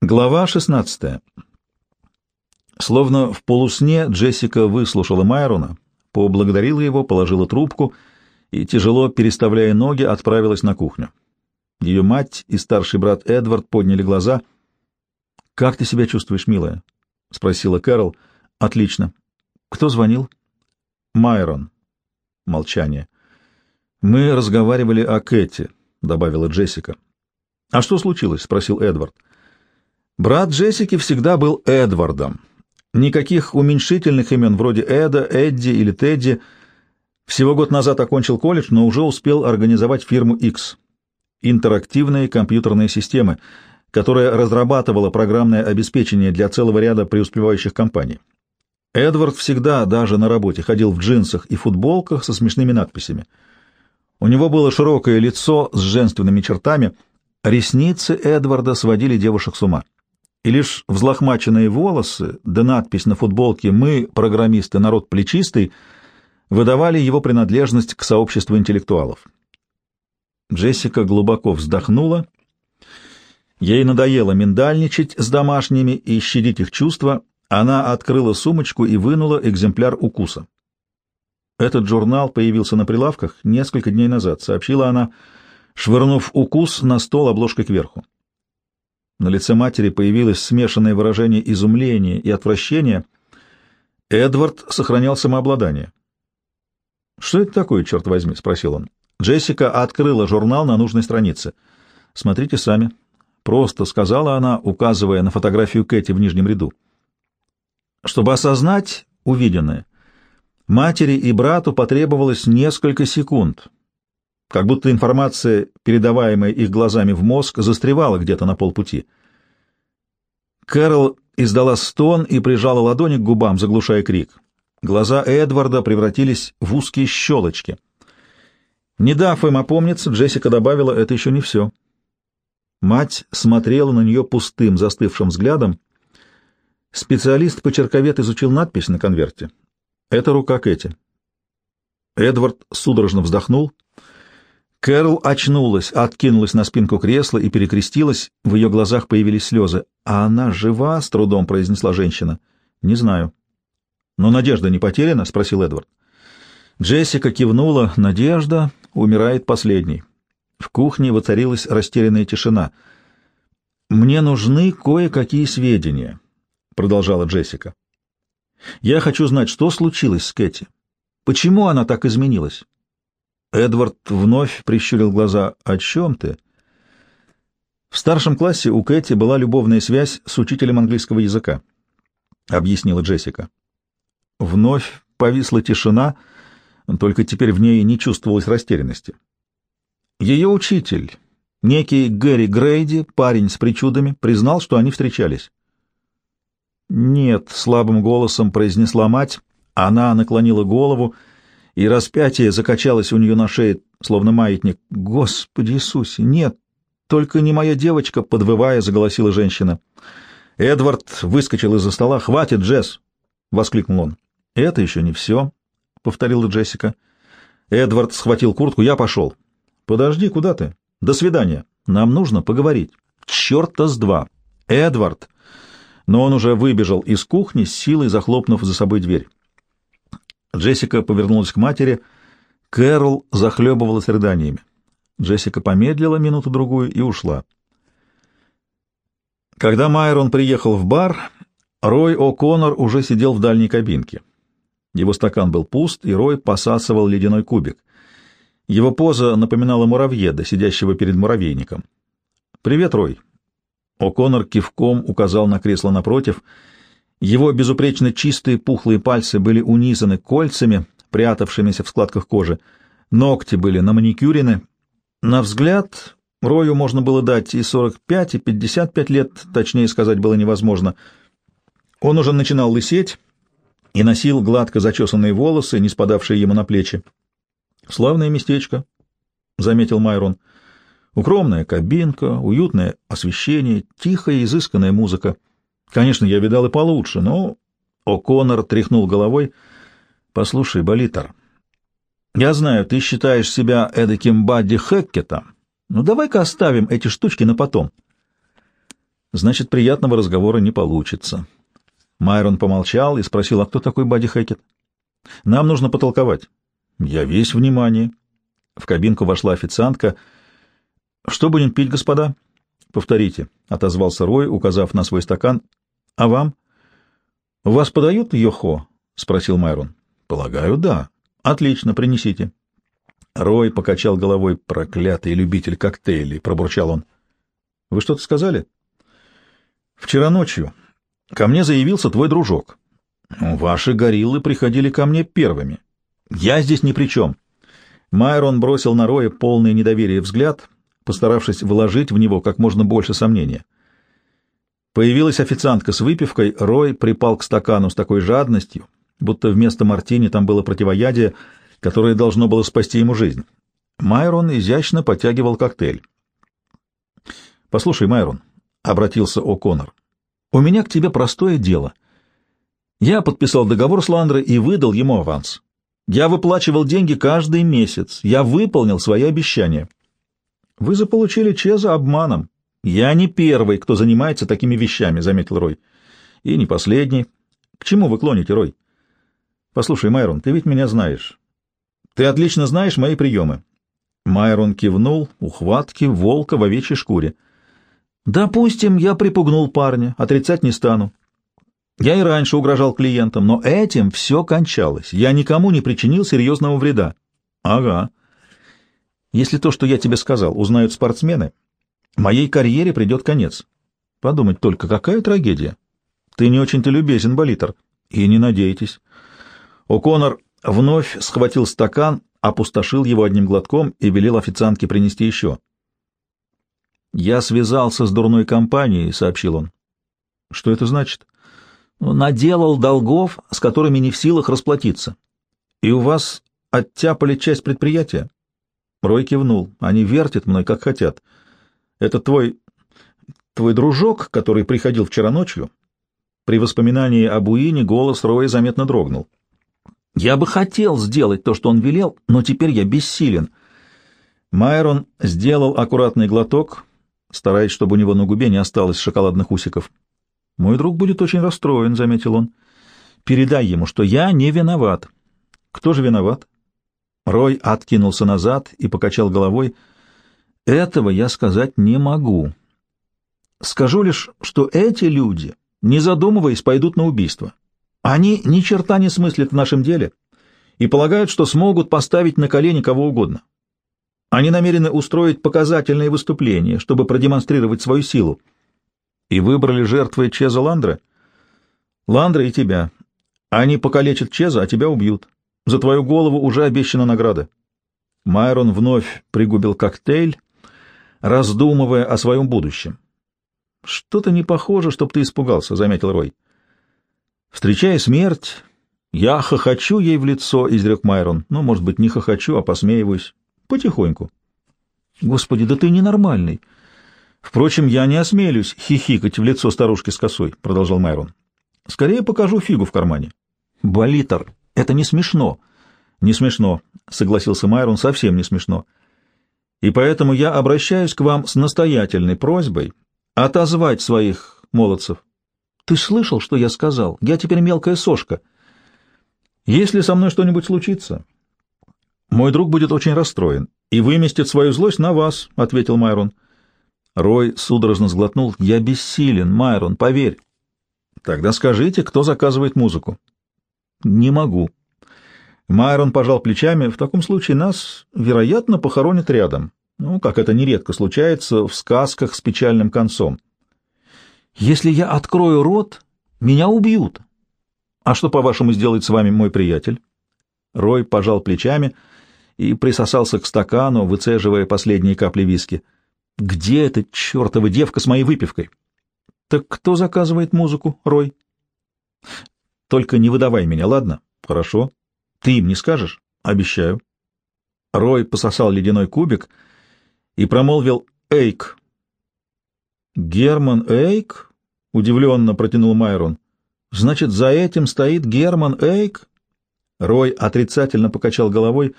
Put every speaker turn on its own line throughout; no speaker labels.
Глава 16. Словно в полусне Джессика выслушала Майрона, поблагодарила его, положила трубку и, тяжело переставляя ноги, отправилась на кухню. Ее мать и старший брат Эдвард подняли глаза. «Как ты себя чувствуешь, милая?» — спросила Кэрол. «Отлично. Кто звонил?» «Майрон». Молчание. «Мы разговаривали о Кэти», — добавила Джессика. «А что случилось?» — спросил Эдвард. Брат Джессики всегда был Эдвардом. Никаких уменьшительных имен вроде Эда, Эдди или Тедди. Всего год назад окончил колледж, но уже успел организовать фирму X — интерактивные компьютерные системы, которая разрабатывала программное обеспечение для целого ряда преуспевающих компаний. Эдвард всегда, даже на работе, ходил в джинсах и футболках со смешными надписями. У него было широкое лицо с женственными чертами, ресницы Эдварда сводили девушек с ума и лишь взлохмаченные волосы да надпись на футболке «Мы, программисты, народ плечистый» выдавали его принадлежность к сообществу интеллектуалов. Джессика глубоко вздохнула. Ей надоело миндальничать с домашними и щадить их чувства. Она открыла сумочку и вынула экземпляр укуса. Этот журнал появился на прилавках несколько дней назад, сообщила она, швырнув укус на стол обложкой кверху. На лице матери появилось смешанное выражение изумления и отвращения. Эдвард сохранял самообладание. «Что это такое, черт возьми?» — спросил он. Джессика открыла журнал на нужной странице. «Смотрите сами», — просто сказала она, указывая на фотографию Кэти в нижнем ряду. Чтобы осознать увиденное, матери и брату потребовалось несколько секунд — как будто информация, передаваемая их глазами в мозг, застревала где-то на полпути. Кэрол издала стон и прижала ладони к губам, заглушая крик. Глаза Эдварда превратились в узкие щелочки. Не дав им опомниться, Джессика добавила, это еще не все. Мать смотрела на нее пустым, застывшим взглядом. Специалист-почерковед изучил надпись на конверте. Это рука Кэти. Эдвард судорожно вздохнул — Кэрол очнулась, откинулась на спинку кресла и перекрестилась. В ее глазах появились слезы. «А она жива?» — с трудом произнесла женщина. «Не знаю». «Но надежда не потеряна?» — спросил Эдвард. Джессика кивнула. «Надежда умирает последней». В кухне воцарилась растерянная тишина. «Мне нужны кое-какие сведения», — продолжала Джессика. «Я хочу знать, что случилось с Кэти. Почему она так изменилась?» Эдвард вновь прищурил глаза. «О чем ты?» В старшем классе у Кэти была любовная связь с учителем английского языка, — объяснила Джессика. Вновь повисла тишина, только теперь в ней не чувствовалось растерянности. Ее учитель, некий Гэри Грейди, парень с причудами, признал, что они встречались. «Нет», — слабым голосом произнесла мать, она наклонила голову, — и распятие закачалось у нее на шее, словно маятник. «Господи Иисусе! Нет! Только не моя девочка!» — подвывая, заголосила женщина. Эдвард выскочил из-за стола. «Хватит, Джесс!» — воскликнул он. «Это еще не все», — повторила Джессика. Эдвард схватил куртку. «Я пошел». «Подожди, куда ты?» «До свидания. Нам нужно поговорить». «Черта с два!» «Эдвард!» Но он уже выбежал из кухни, с силой захлопнув за собой дверь. Джессика повернулась к матери. Кэрол захлебывалась рыданиями. Джессика помедлила минуту-другую и ушла. Когда Майрон приехал в бар, Рой О'Коннор уже сидел в дальней кабинке. Его стакан был пуст, и Рой посасывал ледяной кубик. Его поза напоминала муравьеда, сидящего перед муравейником. «Привет, Рой!» О'Коннор кивком указал на кресло напротив — его безупречно чистые пухлые пальцы были унизаны кольцами, прятавшимися в складках кожи. Ногти были наманикюрены. На взгляд Рою можно было дать и 45, и 55 лет, точнее сказать было невозможно. Он уже начинал лысеть и носил гладко зачесанные волосы, не спадавшие ему на плечи. «Славное местечко», — заметил Майрон. «Укромная кабинка, уютное освещение, тихая изысканная музыка». Конечно, я видал и получше, но... О'Коннор тряхнул головой. Послушай, Болитер, я знаю, ты считаешь себя эдаким Бадди Хеккетом. Ну, давай-ка оставим эти штучки на потом. Значит, приятного разговора не получится. Майрон помолчал и спросил, а кто такой Бадди Хэкет? Нам нужно потолковать. Я весь внимание. В кабинку вошла официантка. Что будем пить, господа? Повторите, — отозвался Рой, указав на свой стакан. А вам? Вас подают йохо? — спросил Майрон. Полагаю, да. Отлично, принесите. Рой покачал головой. Проклятый любитель коктейлей, — пробурчал он. Вы что-то сказали? Вчера ночью ко мне заявился твой дружок. Ваши гориллы приходили ко мне первыми. Я здесь ни при чем. Майрон бросил на Роя полный недоверия взгляд, постаравшись вложить в него как можно больше сомнения. Появилась официантка с выпивкой, Рой припал к стакану с такой жадностью, будто вместо мартини там было противоядие, которое должно было спасти ему жизнь. Майрон изящно подтягивал коктейль. «Послушай, Майрон», — обратился О'Коннор, — «у меня к тебе простое дело. Я подписал договор с Ландрой и выдал ему аванс. Я выплачивал деньги каждый месяц. Я выполнил свои обещания. Вы заполучили Чеза обманом. Я не первый, кто занимается такими вещами, — заметил Рой. И не последний. К чему вы клоните, Рой? Послушай, Майрон, ты ведь меня знаешь. Ты отлично знаешь мои приемы. Майрон кивнул, ухватки волка в овечьей шкуре. Допустим, я припугнул парня, отрицать не стану. Я и раньше угрожал клиентам, но этим все кончалось. Я никому не причинил серьезного вреда. Ага. Если то, что я тебе сказал, узнают спортсмены, моей карьере придет конец. Подумать только, какая трагедия. Ты не очень-то любезен, Болитер. И не надейтесь. О'Коннор вновь схватил стакан, опустошил его одним глотком и велел официантке принести еще. «Я связался с дурной компанией», — сообщил он. «Что это значит?» наделал долгов, с которыми не в силах расплатиться. И у вас оттяпали часть предприятия? Рой кивнул. Они вертят мной, как хотят. Это твой... твой дружок, который приходил вчера ночью? При воспоминании об Уине голос Роя заметно дрогнул. Я бы хотел сделать то, что он велел, но теперь я бессилен. Майрон сделал аккуратный глоток, стараясь, чтобы у него на губе не осталось шоколадных усиков. Мой друг будет очень расстроен, — заметил он. Передай ему, что я не виноват. Кто же виноват? Рой откинулся назад и покачал головой. Этого я сказать не могу. Скажу лишь, что эти люди, не задумываясь, пойдут на убийство. Они ни черта не смыслят в нашем деле и полагают, что смогут поставить на колени кого угодно. Они намерены устроить показательные выступления, чтобы продемонстрировать свою силу и выбрали жертвой Чеза Ландра? Ландра и тебя. Они покалечат Чеза, а тебя убьют. За твою голову уже обещана награда. Майрон вновь пригубил коктейль, раздумывая о своем будущем. «Что-то не похоже, чтоб ты испугался», — заметил Рой. «Встречая смерть, я хохочу ей в лицо», — изрек Майрон. «Ну, может быть, не хохочу, а посмеиваюсь. Потихоньку». «Господи, да ты ненормальный!» Впрочем, я не осмелюсь хихикать в лицо старушки с косой, — продолжал Майрон. Скорее покажу фигу в кармане. Болитер, это не смешно. Не смешно, — согласился Майрон, — совсем не смешно. И поэтому я обращаюсь к вам с настоятельной просьбой отозвать своих молодцев. Ты слышал, что я сказал? Я теперь мелкая сошка. Если со мной что-нибудь случится, мой друг будет очень расстроен и выместит свою злость на вас, — ответил Майрон. — Рой судорожно сглотнул. «Я бессилен, Майрон, поверь». «Тогда скажите, кто заказывает музыку?» «Не могу». Майрон пожал плечами. «В таком случае нас, вероятно, похоронят рядом. Ну, как это нередко случается в сказках с печальным концом. Если я открою рот, меня убьют. А что, по-вашему, сделает с вами мой приятель?» Рой пожал плечами и присосался к стакану, выцеживая последние капли виски. Где эта чертова девка с моей выпивкой? Так кто заказывает музыку, Рой? Только не выдавай меня, ладно? Хорошо. Ты им не скажешь? Обещаю. Рой пососал ледяной кубик и промолвил «Эйк». «Герман Эйк?» — удивленно протянул Майрон. «Значит, за этим стоит Герман Эйк?» Рой отрицательно покачал головой.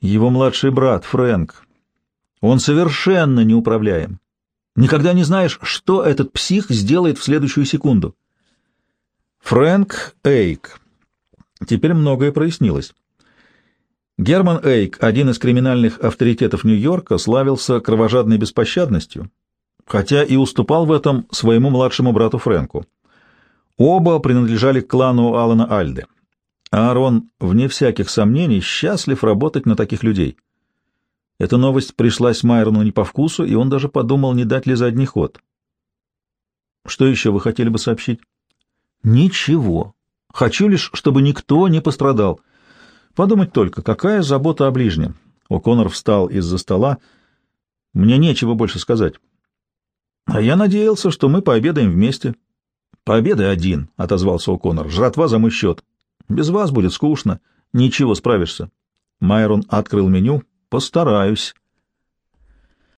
«Его младший брат, Фрэнк. Он совершенно неуправляем. Никогда не знаешь, что этот псих сделает в следующую секунду. Фрэнк Эйк. Теперь многое прояснилось. Герман Эйк, один из криминальных авторитетов Нью-Йорка, славился кровожадной беспощадностью, хотя и уступал в этом своему младшему брату Фрэнку. Оба принадлежали к клану Алана Альды. Аарон, вне всяких сомнений, счастлив работать на таких людей. Эта новость пришлась Майрону не по вкусу, и он даже подумал, не дать ли задний ход. «Что еще вы хотели бы сообщить?» «Ничего. Хочу лишь, чтобы никто не пострадал. Подумать только, какая забота о ближнем». О'Коннор встал из-за стола. «Мне нечего больше сказать». «А я надеялся, что мы пообедаем вместе». «Пообедай один», — отозвался О'Коннор. «Жратва за мой счет. Без вас будет скучно. Ничего, справишься». Майрон открыл меню. «Постараюсь».